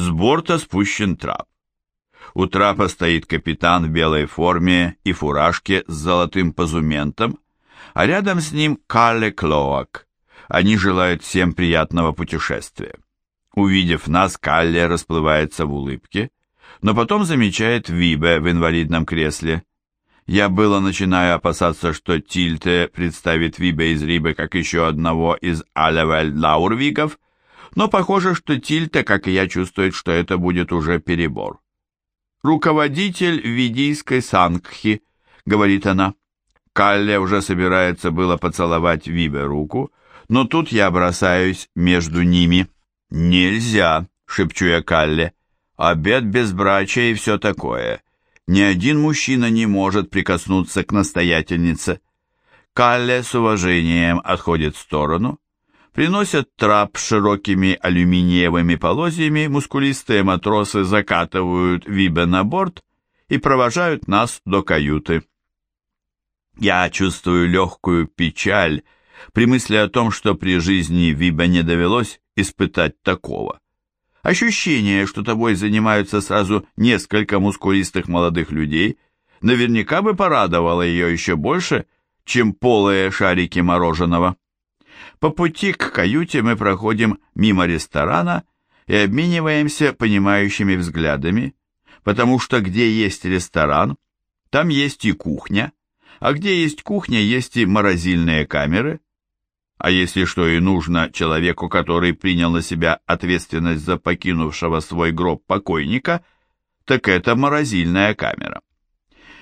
С борта спущен трап. У трапа стоит капитан в белой форме и фуражке с золотым позументом, а рядом с ним Калле Клоак. Они желают всем приятного путешествия. Увидев нас, Калле расплывается в улыбке, но потом замечает Вибе в инвалидном кресле. Я было начинаю опасаться, что Тильте представит Вибе из Рибы как еще одного из Алевель Лаурвигов, но похоже, что Тильте, как и я, чувствует, что это будет уже перебор. «Руководитель ведийской сангхи», — говорит она. Калле уже собирается было поцеловать Вибе руку, но тут я бросаюсь между ними. «Нельзя», — шепчу я Калле. «Обед безбрачия и все такое. Ни один мужчина не может прикоснуться к настоятельнице». Калле с уважением отходит в сторону, Приносят трап широкими алюминиевыми полозьями, мускулистые матросы закатывают Вибе на борт и провожают нас до каюты. Я чувствую легкую печаль при мысли о том, что при жизни Вибе не довелось испытать такого. Ощущение, что тобой занимаются сразу несколько мускулистых молодых людей, наверняка бы порадовало ее еще больше, чем полые шарики мороженого. По пути к каюте мы проходим мимо ресторана и обмениваемся понимающими взглядами, потому что где есть ресторан, там есть и кухня, а где есть кухня, есть и морозильные камеры. А если что и нужно человеку, который принял на себя ответственность за покинувшего свой гроб покойника, так это морозильная камера.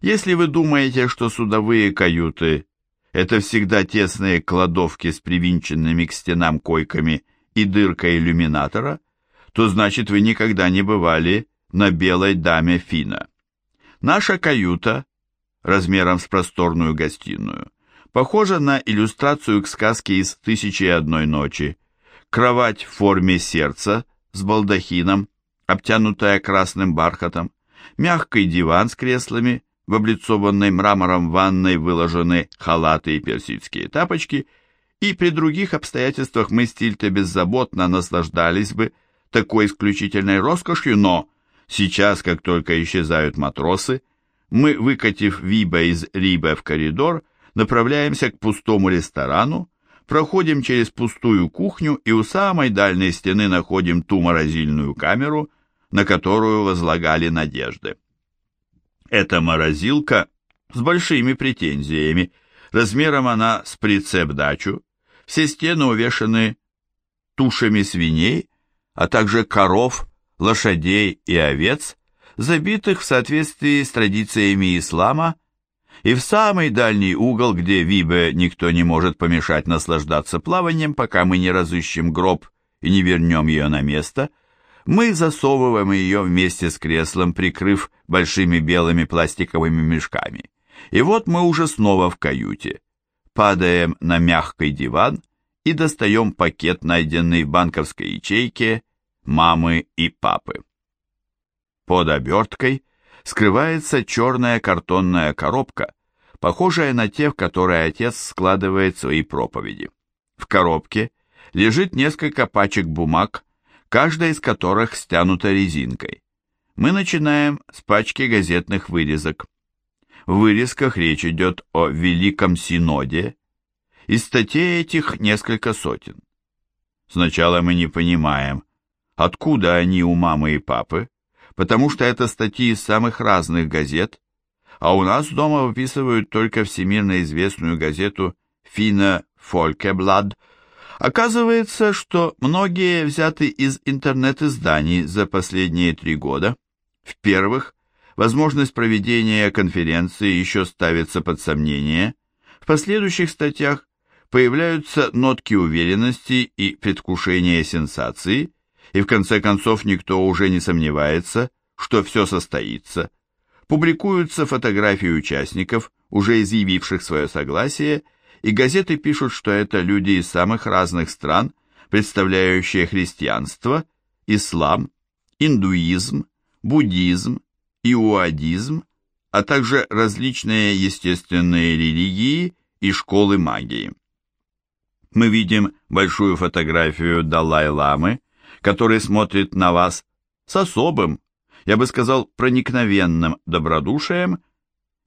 Если вы думаете, что судовые каюты это всегда тесные кладовки с привинченными к стенам койками и дыркой иллюминатора, то значит вы никогда не бывали на белой даме Фина. Наша каюта, размером с просторную гостиную, похожа на иллюстрацию к сказке из «Тысячи и одной ночи». Кровать в форме сердца с балдахином, обтянутая красным бархатом, мягкий диван с креслами, в облицованной мрамором ванной выложены халаты и персидские тапочки, и при других обстоятельствах мы с Тильте беззаботно наслаждались бы такой исключительной роскошью, но сейчас, как только исчезают матросы, мы, выкатив Виба из Риба в коридор, направляемся к пустому ресторану, проходим через пустую кухню и у самой дальней стены находим ту морозильную камеру, на которую возлагали надежды. Эта морозилка с большими претензиями. Размером она с прицеп-дачу. Все стены увешаны тушами свиней, а также коров, лошадей и овец, забитых в соответствии с традициями ислама, и в самый дальний угол, где Вибе никто не может помешать наслаждаться плаванием, пока мы не разыщем гроб и не вернем ее на место, мы засовываем ее вместе с креслом, прикрыв большими белыми пластиковыми мешками. И вот мы уже снова в каюте. Падаем на мягкий диван и достаем пакет, найденный в банковской ячейке мамы и папы. Под оберткой скрывается черная картонная коробка, похожая на те, в которые отец складывает свои проповеди. В коробке лежит несколько пачек бумаг, каждая из которых стянута резинкой. Мы начинаем с пачки газетных вырезок. В вырезках речь идет о Великом Синоде. Из статей этих несколько сотен. Сначала мы не понимаем, откуда они у мамы и папы, потому что это статьи из самых разных газет, а у нас дома выписывают только всемирно известную газету «Фина Фолькеблад», Оказывается, что многие взяты из интернет-изданий за последние три года. В-первых, возможность проведения конференции еще ставится под сомнение. В последующих статьях появляются нотки уверенности и предвкушения сенсации, и в конце концов никто уже не сомневается, что все состоится. Публикуются фотографии участников, уже изъявивших свое согласие, и газеты пишут, что это люди из самых разных стран, представляющие христианство, ислам, индуизм, буддизм, иуадизм, а также различные естественные религии и школы магии. Мы видим большую фотографию Далай-ламы, который смотрит на вас с особым, я бы сказал, проникновенным добродушием,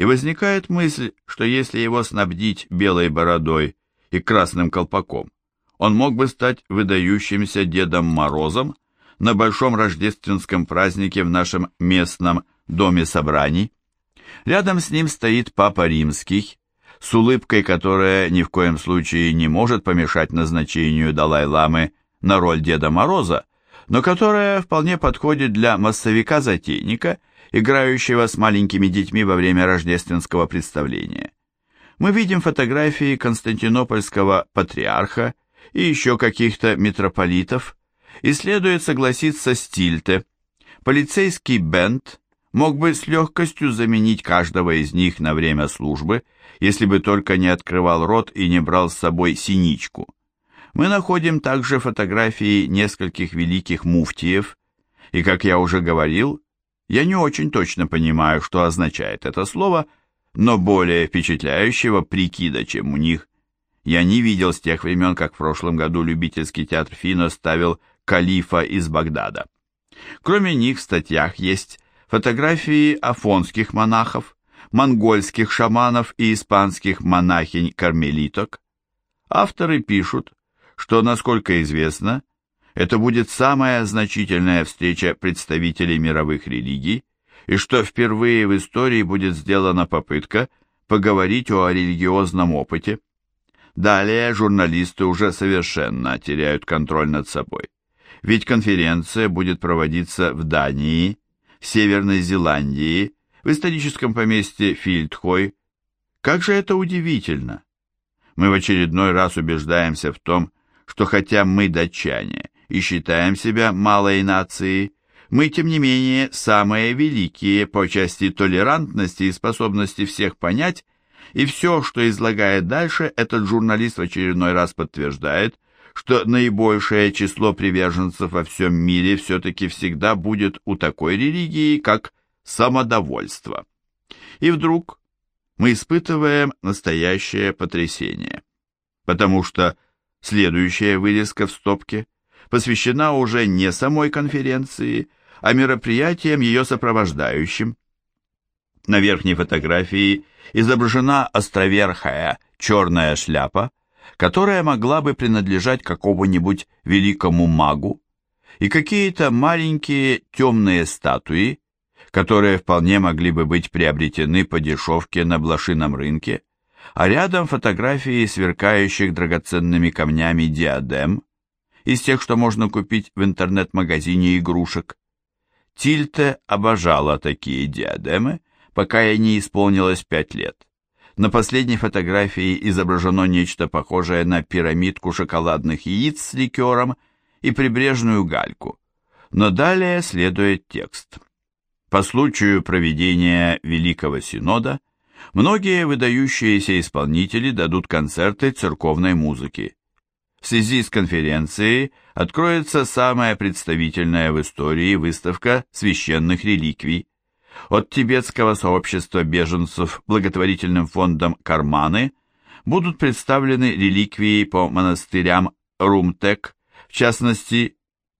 и возникает мысль, что если его снабдить белой бородой и красным колпаком, он мог бы стать выдающимся Дедом Морозом на большом рождественском празднике в нашем местном доме собраний. Рядом с ним стоит Папа Римский, с улыбкой, которая ни в коем случае не может помешать назначению Далай-ламы на роль Деда Мороза, но которая вполне подходит для массовика-затейника, играющего с маленькими детьми во время рождественского представления. Мы видим фотографии константинопольского патриарха и еще каких-то митрополитов, и следует согласиться с Тильте. Полицейский бенд мог бы с легкостью заменить каждого из них на время службы, если бы только не открывал рот и не брал с собой синичку. Мы находим также фотографии нескольких великих муфтиев, и, как я уже говорил, я не очень точно понимаю, что означает это слово, но более впечатляющего прикида, чем у них, я не видел с тех времен, как в прошлом году любительский театр Фино ставил «Калифа из Багдада». Кроме них в статьях есть фотографии афонских монахов, монгольских шаманов и испанских монахинь-кармелиток. Авторы пишут, что, насколько известно, это будет самая значительная встреча представителей мировых религий, и что впервые в истории будет сделана попытка поговорить о религиозном опыте. Далее журналисты уже совершенно теряют контроль над собой, ведь конференция будет проводиться в Дании, в Северной Зеландии, в историческом поместье Фильдхой. Как же это удивительно! Мы в очередной раз убеждаемся в том, что хотя мы датчане и считаем себя малой нацией, мы, тем не менее, самые великие по части толерантности и способности всех понять, и все, что излагает дальше, этот журналист в очередной раз подтверждает, что наибольшее число приверженцев во всем мире все-таки всегда будет у такой религии, как самодовольство. И вдруг мы испытываем настоящее потрясение, потому что Следующая вырезка в стопке посвящена уже не самой конференции, а мероприятиям ее сопровождающим. На верхней фотографии изображена островерхая черная шляпа, которая могла бы принадлежать какому-нибудь великому магу, и какие-то маленькие темные статуи, которые вполне могли бы быть приобретены по дешевке на блошином рынке, а рядом фотографии сверкающих драгоценными камнями диадем, из тех, что можно купить в интернет-магазине игрушек. Тильте обожала такие диадемы, пока ей не исполнилось пять лет. На последней фотографии изображено нечто похожее на пирамидку шоколадных яиц с ликером и прибрежную гальку. Но далее следует текст. По случаю проведения Великого Синода Многие выдающиеся исполнители дадут концерты церковной музыки. В связи с конференцией откроется самая представительная в истории выставка священных реликвий. От тибетского сообщества беженцев благотворительным фондом «Карманы» будут представлены реликвии по монастырям Румтек, в частности,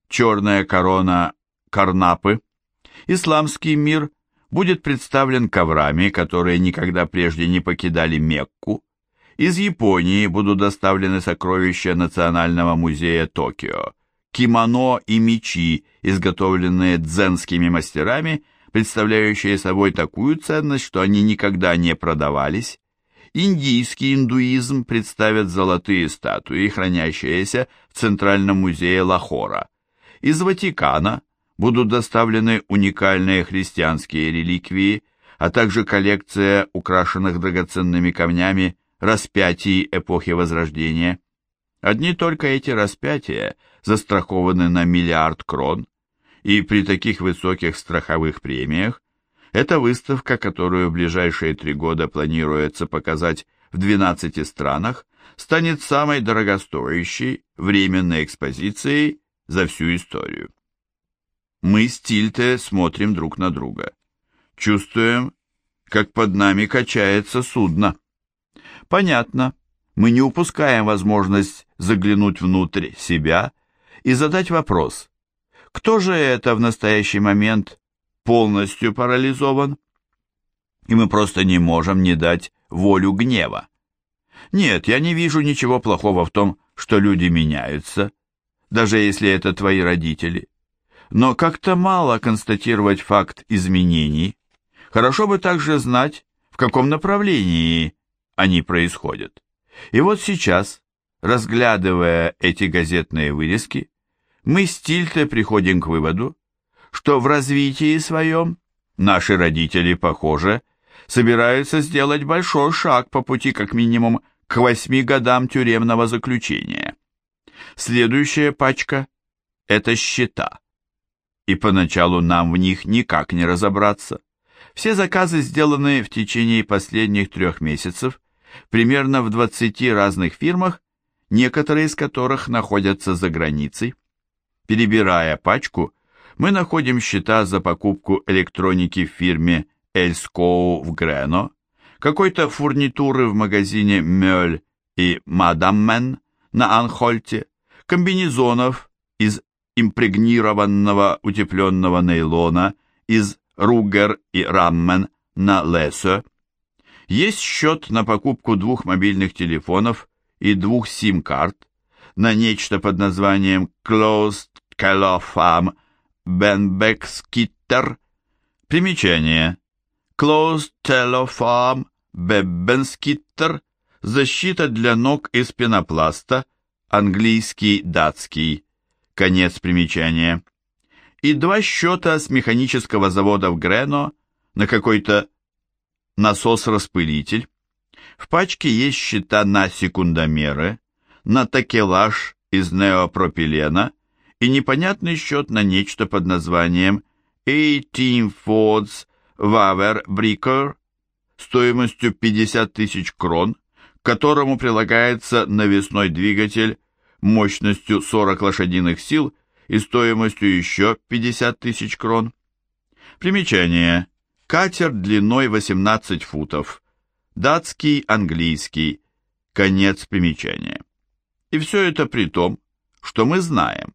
черная корона Карнапы, исламский мир – будет представлен коврами, которые никогда прежде не покидали Мекку. Из Японии будут доставлены сокровища Национального музея Токио, кимоно и мечи, изготовленные дзенскими мастерами, представляющие собой такую ценность, что они никогда не продавались. Индийский индуизм представят золотые статуи, хранящиеся в Центральном музее Лахора. Из Ватикана будут доставлены уникальные христианские реликвии, а также коллекция украшенных драгоценными камнями распятий эпохи Возрождения. Одни только эти распятия застрахованы на миллиард крон, и при таких высоких страховых премиях эта выставка, которую в ближайшие три года планируется показать в 12 странах, станет самой дорогостоящей временной экспозицией за всю историю. Мы с Тильте смотрим друг на друга. Чувствуем, как под нами качается судно. Понятно, мы не упускаем возможность заглянуть внутрь себя и задать вопрос, Кто же это в настоящий момент полностью парализован? И мы просто не можем не дать волю гнева. Нет, я не вижу ничего плохого в том, что люди меняются, даже если это твои родители. Но как-то мало констатировать факт изменений. Хорошо бы также знать, в каком направлении они происходят. И вот сейчас, разглядывая эти газетные вырезки, мы с Тильте приходим к выводу, что в развитии своем наши родители, похоже, собираются сделать большой шаг по пути как минимум к восьми годам тюремного заключения. Следующая пачка – это счета. И поначалу нам в них никак не разобраться. Все заказы сделаны в течение последних трех месяцев, примерно в 20 разных фирмах, некоторые из которых находятся за границей. Перебирая пачку, мы находим счета за покупку электроники в фирме Эльскоу в Грено, какой-то фурнитуры в магазине Мёль и Мадаммен на Анхольте, комбинезонов из импрегнированного утепленного нейлона из Ругер и Раммен на Лесо. Есть счет на покупку двух мобильных телефонов и двух сим-карт на нечто под названием Closed Cellophane Benbeck Skitter. Примечание. Closed Cellophane Беббенскиттер, защита для ног из пенопласта, английский, датский, конец примечания, и два счета с механического завода в Грено на какой-то насос-распылитель. В пачке есть счета на секундомеры, на такелаж из неопропилена и непонятный счет на нечто под названием 18 Fords Waver Bricker стоимостью 50 тысяч крон, к которому прилагается навесной двигатель мощностью 40 лошадиных сил и стоимостью еще 50 тысяч крон. Примечание. Катер длиной 18 футов. Датский, английский. Конец примечания. И все это при том, что мы знаем.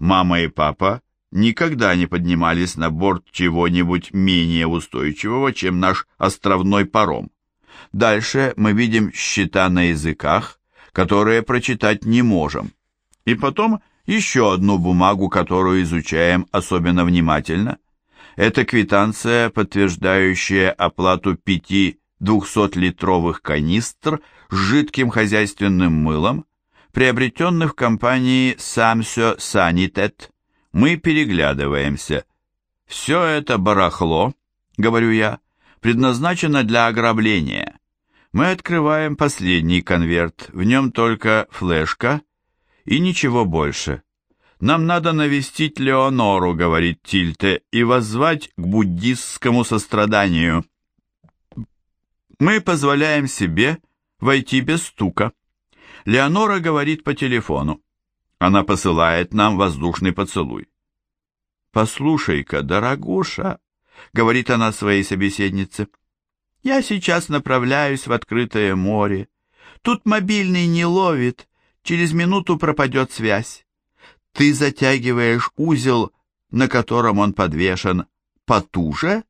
Мама и папа никогда не поднимались на борт чего-нибудь менее устойчивого, чем наш островной паром. Дальше мы видим счета на языках, которые прочитать не можем. И потом еще одну бумагу, которую изучаем особенно внимательно. Это квитанция, подтверждающая оплату пяти 200-литровых канистр с жидким хозяйственным мылом, приобретенных в компании Samsö Sanitet мы переглядываемся. «Все это барахло», — говорю я, — «предназначено для ограбления». Мы открываем последний конверт, в нем только флешка и ничего больше. «Нам надо навестить Леонору», — говорит Тильте, — «и воззвать к буддистскому состраданию». Мы позволяем себе войти без стука. Леонора говорит по телефону. Она посылает нам воздушный поцелуй. «Послушай-ка, дорогуша», — говорит она своей собеседнице, — «я сейчас направляюсь в открытое море. Тут мобильный не ловит, через минуту пропадет связь. Ты затягиваешь узел, на котором он подвешен, потуже,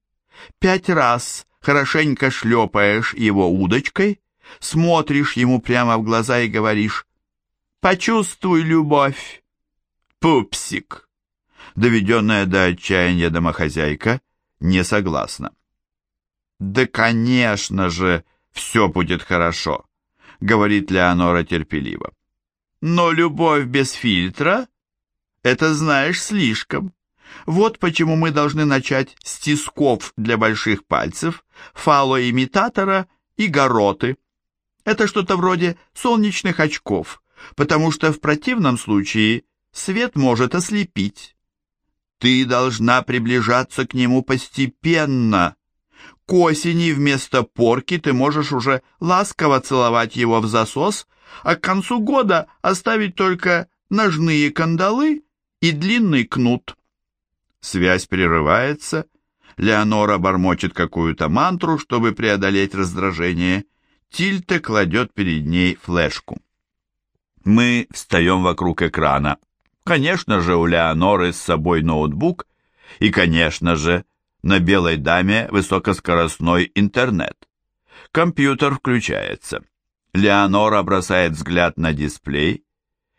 пять раз хорошенько шлепаешь его удочкой, смотришь ему прямо в глаза и говоришь Почувствуй любовь, пупсик. Доведенная до отчаяния домохозяйка не согласна. Да, конечно же, все будет хорошо, говорит Леонора терпеливо. Но любовь без фильтра — это, знаешь, слишком. Вот почему мы должны начать с тисков для больших пальцев, фалоимитатора и гороты. Это что-то вроде солнечных очков, потому что в противном случае свет может ослепить. Ты должна приближаться к нему постепенно. К осени вместо порки ты можешь уже ласково целовать его в засос, а к концу года оставить только ножные кандалы и длинный кнут. Связь прерывается, Леонора бормочет какую-то мантру, чтобы преодолеть раздражение. Тильте кладет перед ней флешку. Мы встаем вокруг экрана. Конечно же, у Леоноры с собой ноутбук, и, конечно же, на белой даме высокоскоростной интернет. Компьютер включается. Леонора бросает взгляд на дисплей,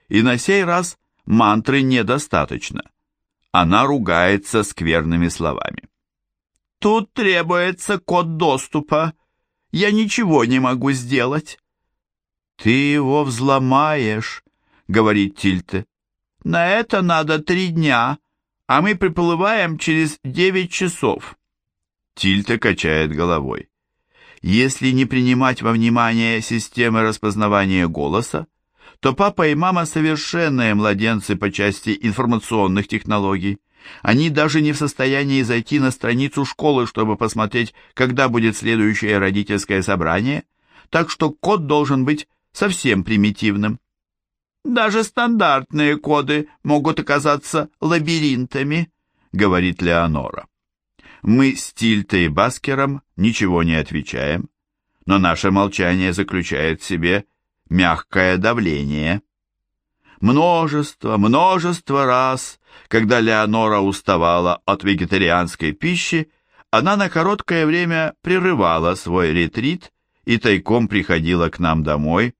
и на сей раз мантры недостаточно. Она ругается скверными словами. «Тут требуется код доступа. Я ничего не могу сделать». «Ты его взломаешь», — говорит Тильте. «На это надо три дня, а мы приплываем через девять часов». Тильте качает головой. Если не принимать во внимание системы распознавания голоса, то папа и мама совершенные младенцы по части информационных технологий. Они даже не в состоянии зайти на страницу школы, чтобы посмотреть, когда будет следующее родительское собрание, так что код должен быть совсем примитивным. Даже стандартные коды могут оказаться лабиринтами, говорит Леонора. Мы с Тильтой и Баскером ничего не отвечаем, но наше молчание заключает в себе мягкое давление. Множество, множество раз, когда Леонора уставала от вегетарианской пищи, она на короткое время прерывала свой ретрит и тайком приходила к нам домой,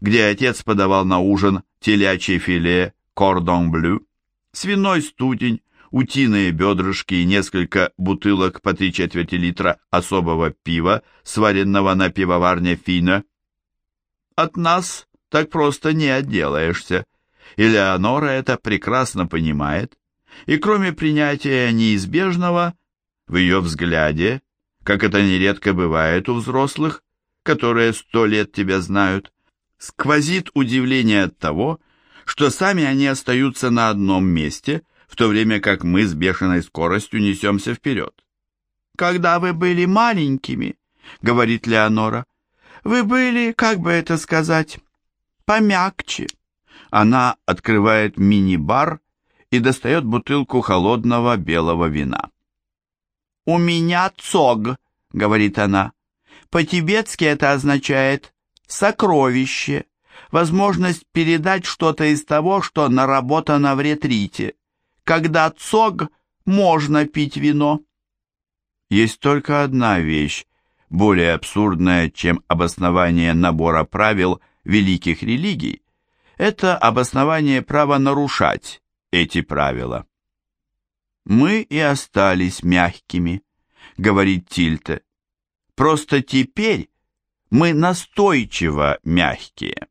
где отец подавал на ужин телячье филе кордон блю, свиной студень, утиные бедрышки и несколько бутылок по три четверти литра особого пива, сваренного на пивоварне Фина. От нас так просто не отделаешься, и Леонора это прекрасно понимает, и кроме принятия неизбежного, в ее взгляде, как это нередко бывает у взрослых, которые сто лет тебя знают, сквозит удивление от того, что сами они остаются на одном месте, в то время как мы с бешеной скоростью несемся вперед. «Когда вы были маленькими, — говорит Леонора, — вы были, как бы это сказать, помягче». Она открывает мини-бар и достает бутылку холодного белого вина. «У меня цог», — говорит она. «По-тибетски это означает сокровище, возможность передать что-то из того, что наработано в ретрите. Когда цог, можно пить вино. Есть только одна вещь, более абсурдная, чем обоснование набора правил великих религий. Это обоснование права нарушать эти правила. «Мы и остались мягкими», — говорит Тильте. «Просто теперь мы настойчиво мягкие.